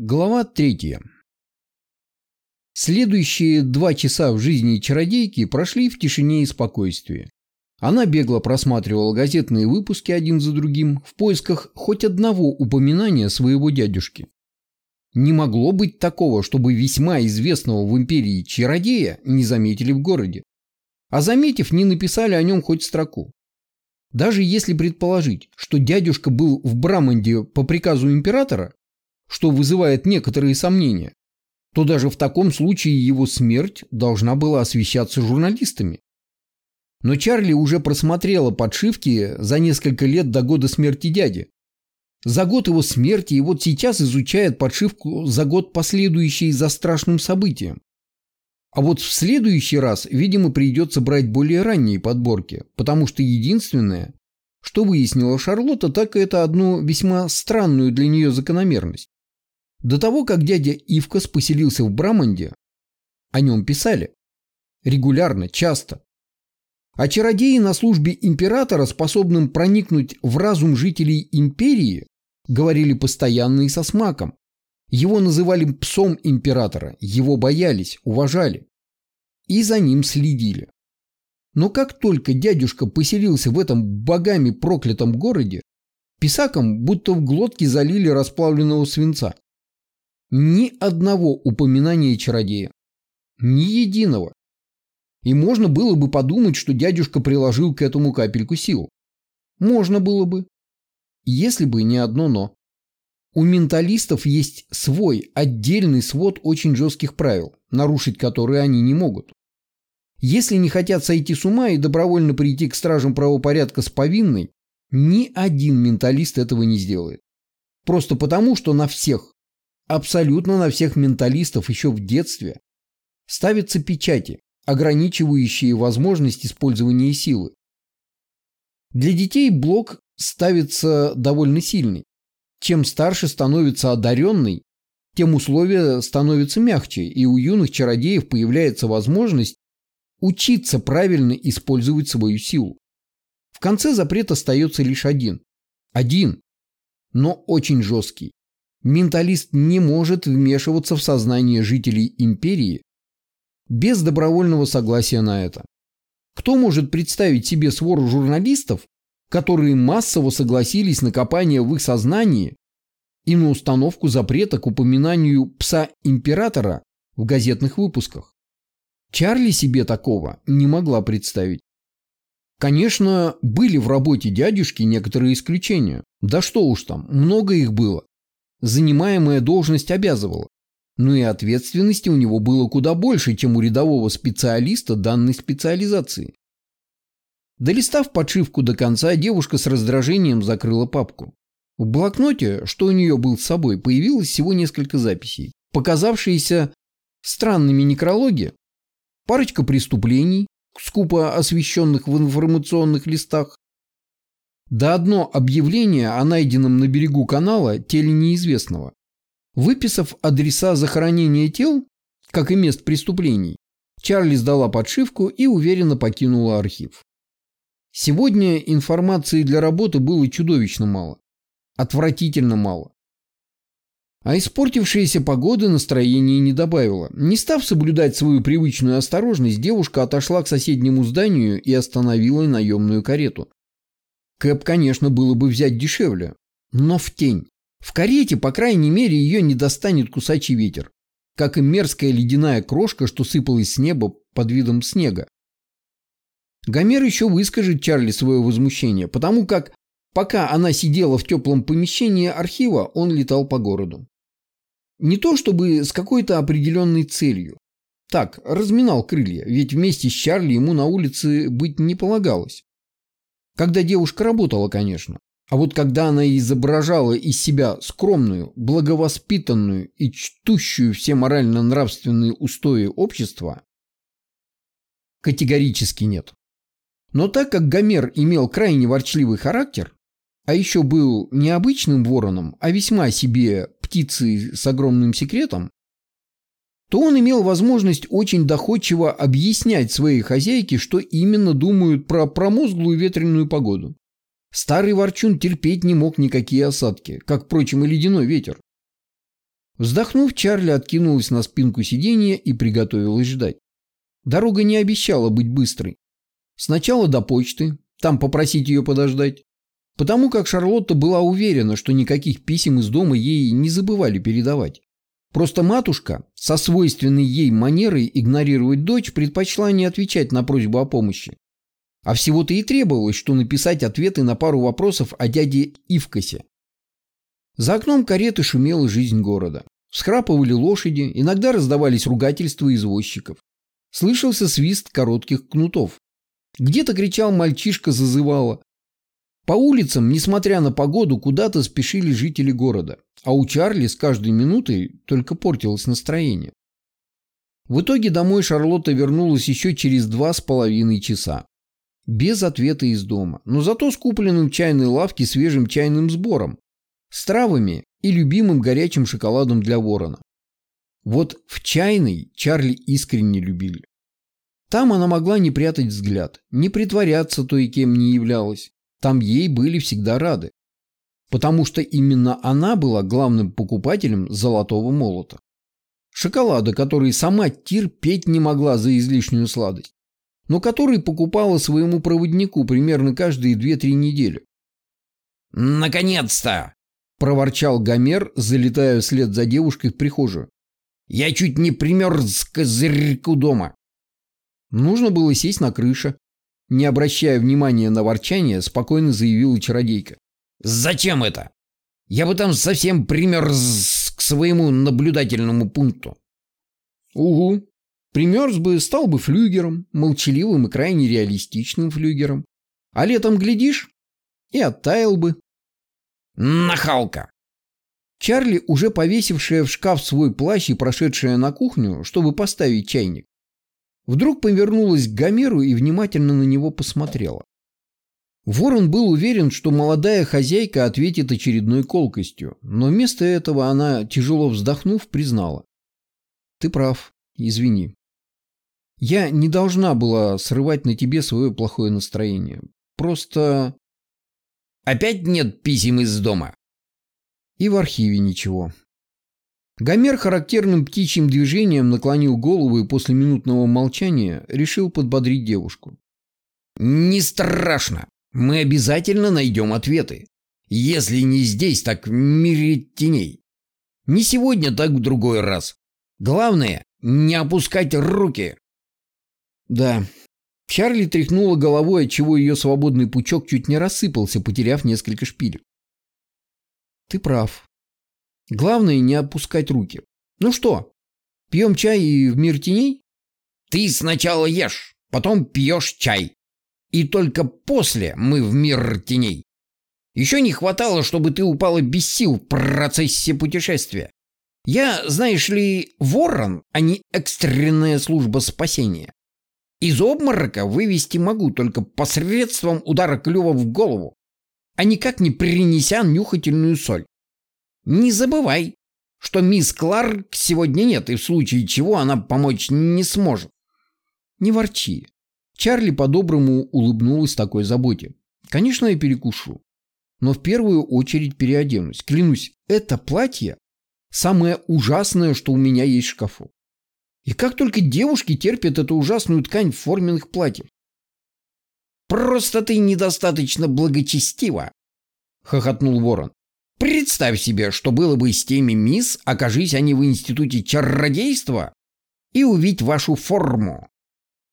Глава третья. Следующие два часа в жизни чародейки прошли в тишине и спокойствии. Она бегло просматривала газетные выпуски один за другим в поисках хоть одного упоминания своего дядюшки. Не могло быть такого, чтобы весьма известного в империи чародея не заметили в городе. А заметив, не написали о нем хоть строку. Даже если предположить, что дядюшка был в Браманде по приказу императора, что вызывает некоторые сомнения, то даже в таком случае его смерть должна была освещаться журналистами. Но Чарли уже просмотрела подшивки за несколько лет до года смерти дяди. За год его смерти и вот сейчас изучает подшивку за год последующий за страшным событием. А вот в следующий раз, видимо, придется брать более ранние подборки, потому что единственное, что выяснила Шарлотта, так это одну весьма странную для нее закономерность. До того, как дядя Ивкас поселился в Браманде, о нем писали. Регулярно, часто. А чародеи на службе императора, способным проникнуть в разум жителей империи, говорили постоянно и со смаком. Его называли псом императора, его боялись, уважали. И за ним следили. Но как только дядюшка поселился в этом богами проклятом городе, писакам будто в глотке залили расплавленного свинца. Ни одного упоминания чародея. Ни единого. И можно было бы подумать, что дядюшка приложил к этому капельку сил. Можно было бы. Если бы не одно «но». У менталистов есть свой отдельный свод очень жестких правил, нарушить которые они не могут. Если не хотят сойти с ума и добровольно прийти к стражам правопорядка с повинной, ни один менталист этого не сделает. Просто потому, что на всех, абсолютно на всех менталистов еще в детстве ставятся печати, ограничивающие возможность использования силы. Для детей блок ставится довольно сильный. Чем старше становится одаренный, тем условия становятся мягче, и у юных чародеев появляется возможность учиться правильно использовать свою силу. В конце запрет остается лишь один. Один, но очень жесткий. Менталист не может вмешиваться в сознание жителей империи без добровольного согласия на это. Кто может представить себе свору журналистов, которые массово согласились на копание в их сознании и на установку запрета к упоминанию пса императора в газетных выпусках? Чарли себе такого не могла представить. Конечно, были в работе дядюшки некоторые исключения. Да что уж там, много их было. Занимаемая должность обязывала. Но и ответственности у него было куда больше, чем у рядового специалиста данной специализации. Долистав подшивку до конца, девушка с раздражением закрыла папку. В блокноте, что у нее был с собой, появилось всего несколько записей, показавшиеся странными некрологи, парочка преступлений, скупо освещенных в информационных листах, да одно объявление о найденном на берегу канала теле неизвестного. Выписав адреса захоронения тел, как и мест преступлений, Чарли сдала подшивку и уверенно покинула архив. Сегодня информации для работы было чудовищно мало. Отвратительно мало. А испортившаяся погода настроения не добавила. Не став соблюдать свою привычную осторожность, девушка отошла к соседнему зданию и остановила наемную карету. Кэп, конечно, было бы взять дешевле, но в тень. В карете, по крайней мере, ее не достанет кусачий ветер, как и мерзкая ледяная крошка, что сыпалась с неба под видом снега. Гомер еще выскажет Чарли свое возмущение, потому как Пока она сидела в теплом помещении архива, он летал по городу. Не то чтобы с какой-то определенной целью. Так, разминал крылья, ведь вместе с Чарли ему на улице быть не полагалось. Когда девушка работала, конечно. А вот когда она изображала из себя скромную, благовоспитанную и чтущую все морально-нравственные устои общества, категорически нет. Но так как Гомер имел крайне ворчливый характер, а еще был не обычным вороном, а весьма себе птицей с огромным секретом, то он имел возможность очень доходчиво объяснять своей хозяйке, что именно думают про промозглую ветреную погоду. Старый ворчун терпеть не мог никакие осадки, как, впрочем, и ледяной ветер. Вздохнув, Чарли откинулась на спинку сиденья и приготовилась ждать. Дорога не обещала быть быстрой. Сначала до почты, там попросить ее подождать. Потому как Шарлотта была уверена, что никаких писем из дома ей не забывали передавать. Просто матушка, со свойственной ей манерой игнорировать дочь, предпочла не отвечать на просьбу о помощи. А всего-то и требовалось, что написать ответы на пару вопросов о дяде Ивкасе. За окном кареты шумела жизнь города. Схрапывали лошади, иногда раздавались ругательства извозчиков. Слышался свист коротких кнутов. Где-то кричал мальчишка зазывало. По улицам, несмотря на погоду, куда-то спешили жители города, а у Чарли с каждой минутой только портилось настроение. В итоге домой Шарлотта вернулась еще через два с половиной часа. Без ответа из дома, но зато с купленным в чайной лавке свежим чайным сбором, с травами и любимым горячим шоколадом для ворона. Вот в чайной Чарли искренне любили. Там она могла не прятать взгляд, не притворяться то и кем не являлась. Там ей были всегда рады. Потому что именно она была главным покупателем золотого молота. Шоколада, который сама терпеть не могла за излишнюю сладость, но который покупала своему проводнику примерно каждые 2-3 недели. «Наконец-то!» – проворчал Гомер, залетая вслед за девушкой в прихожую. «Я чуть не примерз к козырьку дома». Нужно было сесть на крыше. Не обращая внимания на ворчание, спокойно заявила чародейка. «Зачем это? Я бы там совсем примерз к своему наблюдательному пункту». «Угу. Примерз бы, стал бы флюгером, молчаливым и крайне реалистичным флюгером. А летом, глядишь, и оттаял бы». «Нахалка!» Чарли, уже повесившая в шкаф свой плащ и прошедшая на кухню, чтобы поставить чайник, Вдруг повернулась к Гомеру и внимательно на него посмотрела. Ворон был уверен, что молодая хозяйка ответит очередной колкостью, но вместо этого она, тяжело вздохнув, признала. «Ты прав, извини. Я не должна была срывать на тебе свое плохое настроение. Просто...» «Опять нет писем из дома?» «И в архиве ничего. Гомер характерным птичьим движением наклонил голову и после минутного молчания решил подбодрить девушку. «Не страшно. Мы обязательно найдем ответы. Если не здесь, так в мире теней. Не сегодня, так в другой раз. Главное, не опускать руки». «Да». Чарли тряхнула головой, отчего ее свободный пучок чуть не рассыпался, потеряв несколько шпилек. «Ты прав. Главное не опускать руки. Ну что, пьем чай и в мир теней? Ты сначала ешь, потом пьешь чай. И только после мы в мир теней. Еще не хватало, чтобы ты упала без сил в процессе путешествия. Я, знаешь ли, ворон, а не экстренная служба спасения. Из обморока вывести могу только посредством удара клюва в голову, а никак не принеся нюхательную соль. Не забывай, что мисс Кларк сегодня нет, и в случае чего она помочь не сможет. Не ворчи. Чарли по-доброму улыбнулась такой заботе. Конечно, я перекушу. Но в первую очередь переоденусь. Клянусь, это платье самое ужасное, что у меня есть в шкафу. И как только девушки терпят эту ужасную ткань форменных платьев. «Просто ты недостаточно благочестива», — хохотнул ворон. Представь себе, что было бы с теми мисс, окажись они в институте чародейства, и увидеть вашу форму.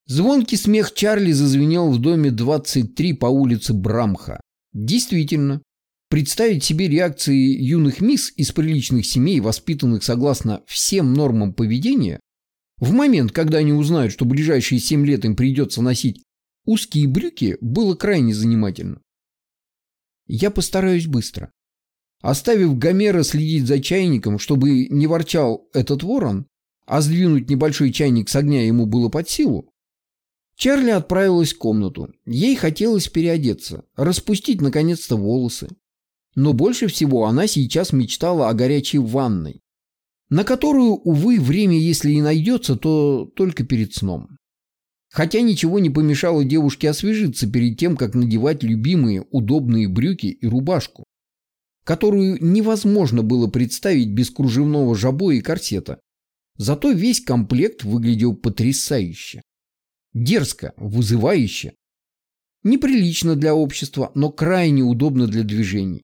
Звонкий смех Чарли зазвенел в доме 23 по улице Брамха. Действительно, представить себе реакции юных мисс из приличных семей, воспитанных согласно всем нормам поведения, в момент, когда они узнают, что ближайшие 7 лет им придется носить узкие брюки, было крайне занимательно. Я постараюсь быстро. Оставив Гомера следить за чайником, чтобы не ворчал этот ворон, а сдвинуть небольшой чайник с огня ему было под силу, Чарли отправилась в комнату. Ей хотелось переодеться, распустить наконец-то волосы. Но больше всего она сейчас мечтала о горячей ванной, на которую, увы, время, если и найдется, то только перед сном. Хотя ничего не помешало девушке освежиться перед тем, как надевать любимые удобные брюки и рубашку. Которую невозможно было представить без кружевного жабо и корсета. Зато весь комплект выглядел потрясающе. Дерзко, вызывающе. Неприлично для общества, но крайне удобно для движений.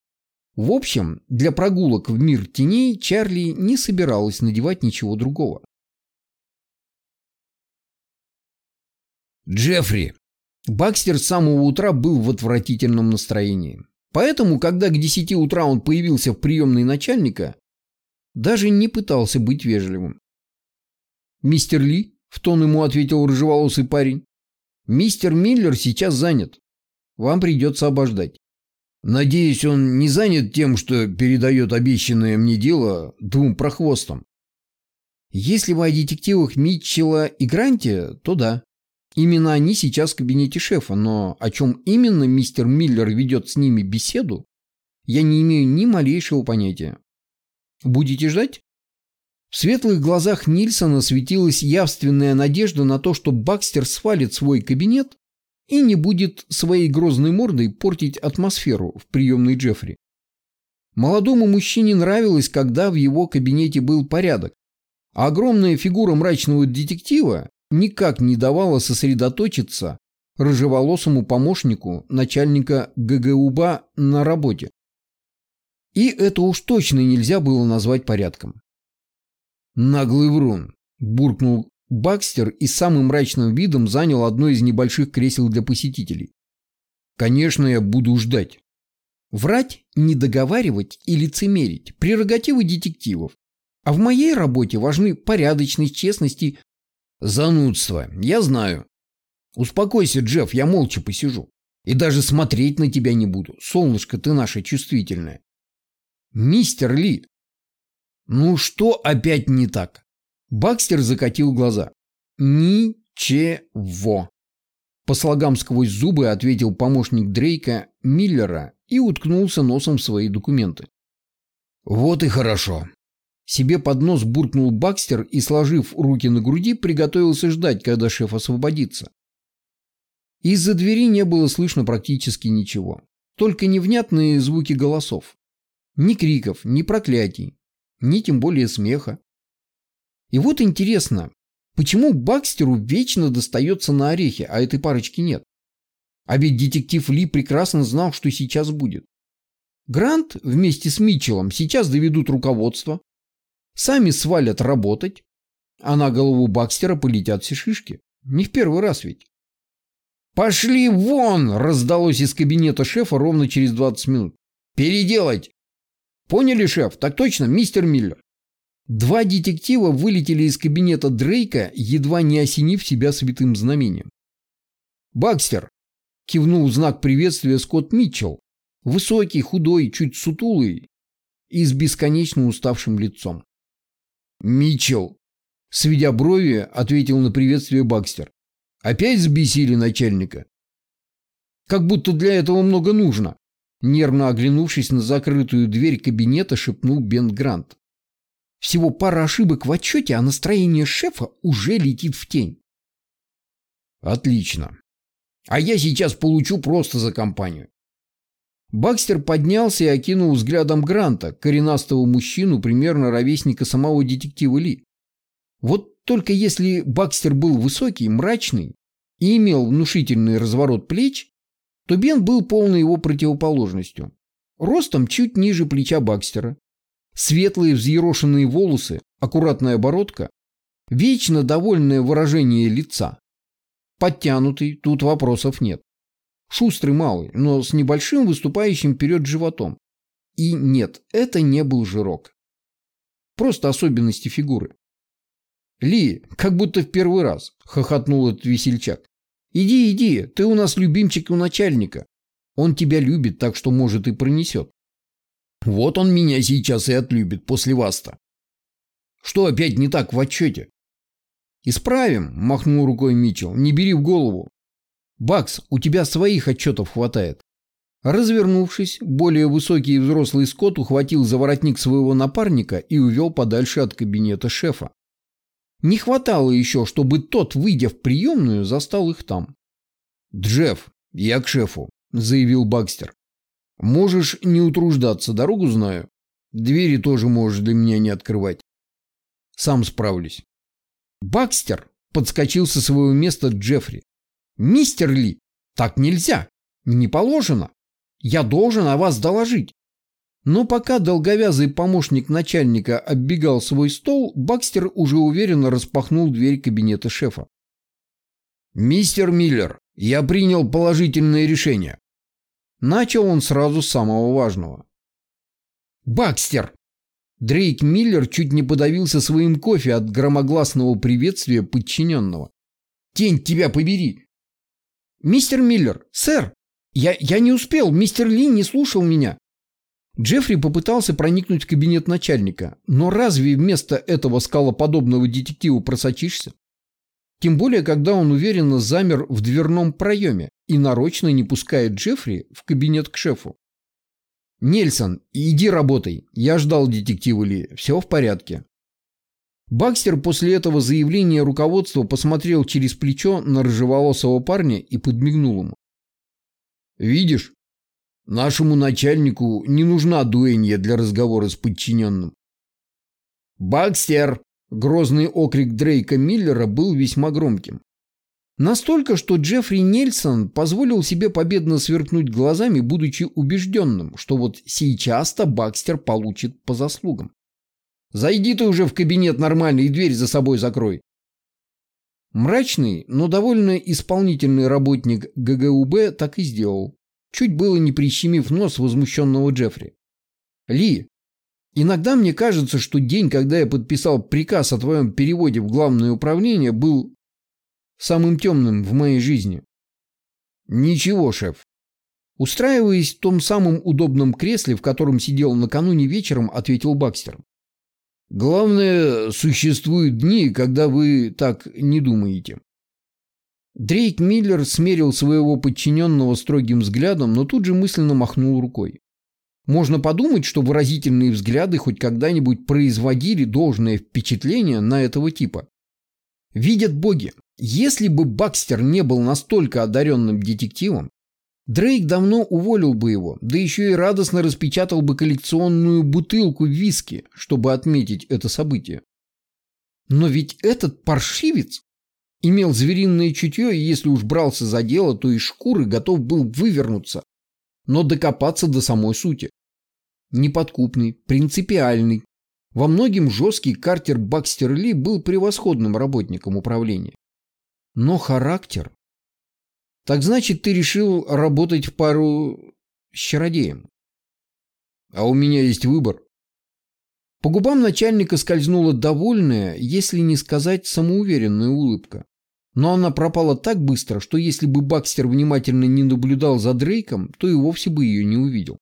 В общем, для прогулок в мир теней Чарли не собиралась надевать ничего другого. Джеффри. Бакстер с самого утра был в отвратительном настроении. Поэтому, когда к десяти утра он появился в приемной начальника, даже не пытался быть вежливым. «Мистер Ли?» — в тон ему ответил рыжеволосый парень. «Мистер Миллер сейчас занят. Вам придется обождать». «Надеюсь, он не занят тем, что передает обещанное мне дело двум прохвостам». «Если вы о детективах Митчелла и Гранте, то да. Именно они сейчас в кабинете шефа, но о чем именно мистер Миллер ведет с ними беседу, я не имею ни малейшего понятия. Будете ждать? В светлых глазах Нильсона светилась явственная надежда на то, что Бакстер свалит свой кабинет и не будет своей грозной мордой портить атмосферу в приемной Джеффри. Молодому мужчине нравилось, когда в его кабинете был порядок, а огромная фигура мрачного детектива никак не давала сосредоточиться рыжеволосому помощнику начальника ГГУБа на работе. И это уж точно нельзя было назвать порядком. «Наглый врун!» – буркнул Бакстер и самым мрачным видом занял одно из небольших кресел для посетителей. «Конечно, я буду ждать». Врать, не договаривать и лицемерить – прерогативы детективов. А в моей работе важны порядочность, честность и Занудство. Я знаю. Успокойся, Джефф, я молча посижу. И даже смотреть на тебя не буду. Солнышко, ты наша чувствительная. Мистер Ли. Ну что опять не так? Бакстер закатил глаза. Ничего. По слогам сквозь зубы ответил помощник Дрейка Миллера и уткнулся носом в свои документы. Вот и хорошо. Себе под нос буркнул Бакстер и, сложив руки на груди, приготовился ждать, когда шеф освободится. Из-за двери не было слышно практически ничего. Только невнятные звуки голосов. Ни криков, ни проклятий, ни тем более смеха. И вот интересно, почему Бакстеру вечно достается на орехи, а этой парочки нет? А ведь детектив Ли прекрасно знал, что сейчас будет. Грант вместе с Митчеллом сейчас доведут руководство, Сами свалят работать, а на голову Бакстера полетят все шишки. Не в первый раз ведь. «Пошли вон!» – раздалось из кабинета шефа ровно через 20 минут. «Переделать!» «Поняли, шеф? Так точно, мистер Миллер?» Два детектива вылетели из кабинета Дрейка, едва не осенив себя святым знамением. «Бакстер!» – кивнул знак приветствия Скотт Митчелл. Высокий, худой, чуть сутулый и с бесконечно уставшим лицом. «Митчелл!» Сведя брови, ответил на приветствие Бакстер. «Опять сбесили начальника?» «Как будто для этого много нужно!» Нервно оглянувшись на закрытую дверь кабинета, шепнул Бен Грант. «Всего пара ошибок в отчете, а настроение шефа уже летит в тень». «Отлично. А я сейчас получу просто за компанию. Бакстер поднялся и окинул взглядом Гранта, коренастого мужчину, примерно ровесника самого детектива Ли. Вот только если Бакстер был высокий, мрачный и имел внушительный разворот плеч, то Бен был полной его противоположностью. Ростом чуть ниже плеча Бакстера. Светлые взъерошенные волосы, аккуратная бородка, вечно довольное выражение лица. Подтянутый, тут вопросов нет. Шустрый малый, но с небольшим выступающим вперед животом. И нет, это не был жирок. Просто особенности фигуры. «Ли, как будто в первый раз», — хохотнул этот весельчак. «Иди, иди, ты у нас любимчик у начальника. Он тебя любит, так что, может, и пронесет». «Вот он меня сейчас и отлюбит после вас-то». «Что опять не так в отчете?» «Исправим», — махнул рукой Митчелл, — «не бери в голову. «Бакс, у тебя своих отчетов хватает». Развернувшись, более высокий и взрослый Скотт ухватил за воротник своего напарника и увел подальше от кабинета шефа. Не хватало еще, чтобы тот, выйдя в приемную, застал их там. «Джефф, я к шефу», — заявил Бакстер. Можешь не утруждаться, дорогу знаю. Двери тоже можешь для меня не открывать. Сам справлюсь. Бакстер подскочил со своего места Джеффри. Мистер Ли, так нельзя. Не положено. Я должен о вас доложить. Но пока долговязый помощник начальника оббегал свой стол, Бакстер уже уверенно распахнул дверь кабинета шефа. «Мистер Миллер, я принял положительное решение». Начал он сразу с самого важного. «Бакстер!» Дрейк Миллер чуть не подавился своим кофе от громогласного приветствия подчиненного. «Тень тебя побери!» «Мистер Миллер, сэр! Я, я не успел, мистер Ли не слушал меня!» Джеффри попытался проникнуть в кабинет начальника, но разве вместо этого скалоподобного детектива просочишься? Тем более, когда он уверенно замер в дверном проеме и нарочно не пускает Джеффри в кабинет к шефу. «Нельсон, иди работай. Я ждал детектива Ли. Все в порядке». Бакстер после этого заявления руководства посмотрел через плечо на рыжеволосого парня и подмигнул ему. «Видишь, нашему начальнику не нужна дуэнья для разговора с подчиненным». «Бакстер!» – грозный окрик Дрейка Миллера был весьма громким. Настолько, что Джеффри Нельсон позволил себе победно сверкнуть глазами, будучи убежденным, что вот сейчас-то Бакстер получит по заслугам. «Зайди ты уже в кабинет нормально и дверь за собой закрой». Мрачный, но довольно исполнительный работник ГГУБ так и сделал, чуть было не прищемив нос возмущенного Джеффри. «Ли, иногда мне кажется, что день, когда я подписал приказ о твоем переводе в главное управление, был самым темным в моей жизни. Ничего, шеф. Устраиваясь в том самом удобном кресле, в котором сидел накануне вечером, ответил Бакстер. Главное, существуют дни, когда вы так не думаете. Дрейк Миллер смерил своего подчиненного строгим взглядом, но тут же мысленно махнул рукой. Можно подумать, что выразительные взгляды хоть когда-нибудь производили должное впечатление на этого типа. Видят боги, если бы Бакстер не был настолько одаренным детективом, Дрейк давно уволил бы его, да еще и радостно распечатал бы коллекционную бутылку виски, чтобы отметить это событие. Но ведь этот паршивец имел звериное чутье, и если уж брался за дело, то из шкуры готов был вывернуться, но докопаться до самой сути. Неподкупный, принципиальный. Во многим жесткий Картер Бакстер Ли был превосходным работником управления. Но характер... Так значит, ты решил работать в пару с чародеем? А у меня есть выбор. По губам начальника скользнула довольная, если не сказать самоуверенная улыбка. Но она пропала так быстро, что если бы Бакстер внимательно не наблюдал за Дрейком, то и вовсе бы ее не увидел.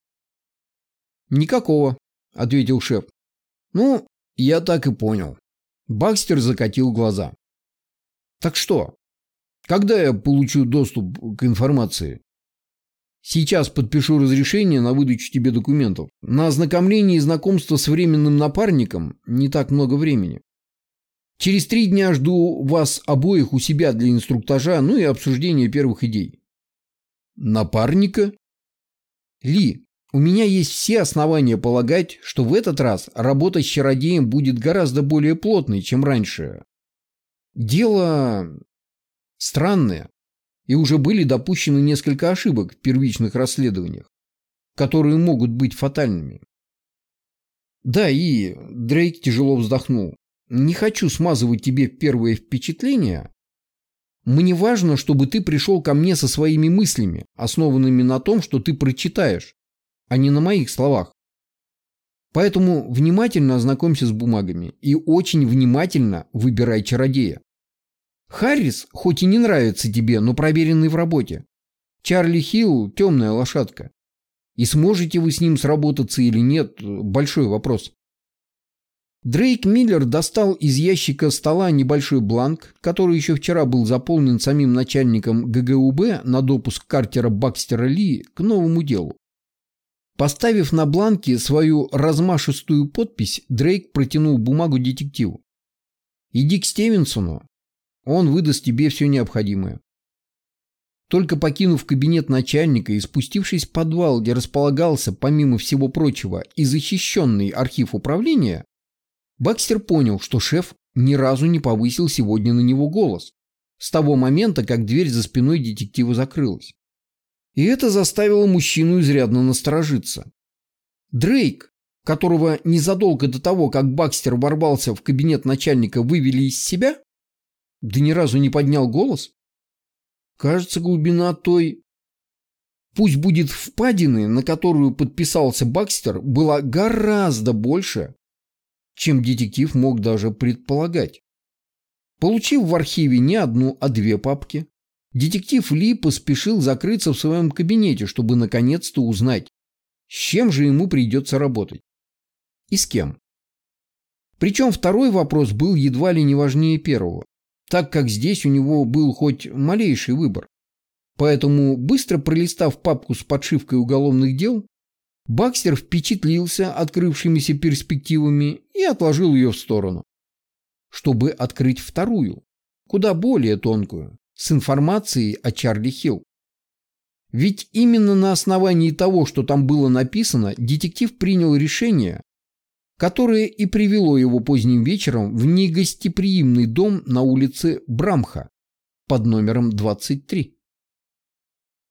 «Никакого», — ответил шеф. «Ну, я так и понял». Бакстер закатил глаза. «Так что, когда я получу доступ к информации? Сейчас подпишу разрешение на выдачу тебе документов. На ознакомление и знакомство с временным напарником не так много времени. Через три дня жду вас обоих у себя для инструктажа, ну и обсуждения первых идей. Напарника? Ли, у меня есть все основания полагать, что в этот раз работа с чародеем будет гораздо более плотной, чем раньше. Дело странные, и уже были допущены несколько ошибок в первичных расследованиях, которые могут быть фатальными. Да, и Дрейк тяжело вздохнул. Не хочу смазывать тебе первое впечатление. Мне важно, чтобы ты пришел ко мне со своими мыслями, основанными на том, что ты прочитаешь, а не на моих словах. Поэтому внимательно ознакомься с бумагами и очень внимательно выбирай чародея. Харрис хоть и не нравится тебе, но проверенный в работе. Чарли Хилл – темная лошадка. И сможете вы с ним сработаться или нет – большой вопрос. Дрейк Миллер достал из ящика стола небольшой бланк, который еще вчера был заполнен самим начальником ГГУБ на допуск Картера Бакстера Ли к новому делу. Поставив на бланке свою размашистую подпись, Дрейк протянул бумагу детективу. «Иди к Стивенсону, он выдаст тебе все необходимое. Только покинув кабинет начальника и спустившись в подвал, где располагался, помимо всего прочего, и защищенный архив управления, Бакстер понял, что шеф ни разу не повысил сегодня на него голос с того момента, как дверь за спиной детектива закрылась. И это заставило мужчину изрядно насторожиться. Дрейк, которого незадолго до того, как Бакстер ворвался в кабинет начальника, вывели из себя, да ни разу не поднял голос. Кажется, глубина той... Пусть будет впадины, на которую подписался Бакстер, была гораздо больше, чем детектив мог даже предполагать. Получив в архиве не одну, а две папки, детектив Ли поспешил закрыться в своем кабинете, чтобы наконец-то узнать, с чем же ему придется работать. И с кем. Причем второй вопрос был едва ли не важнее первого так как здесь у него был хоть малейший выбор. Поэтому, быстро пролистав папку с подшивкой уголовных дел, Бакстер впечатлился открывшимися перспективами и отложил ее в сторону, чтобы открыть вторую, куда более тонкую, с информацией о Чарли Хилл. Ведь именно на основании того, что там было написано, детектив принял решение которое и привело его поздним вечером в негостеприимный дом на улице Брамха под номером 23.